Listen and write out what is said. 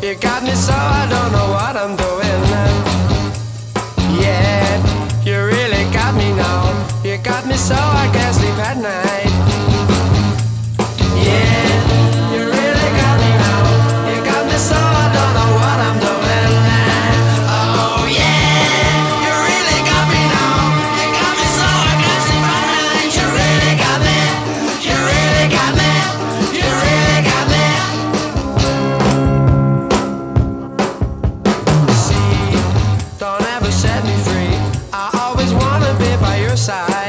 You got me so I don't know what I'm doing. side.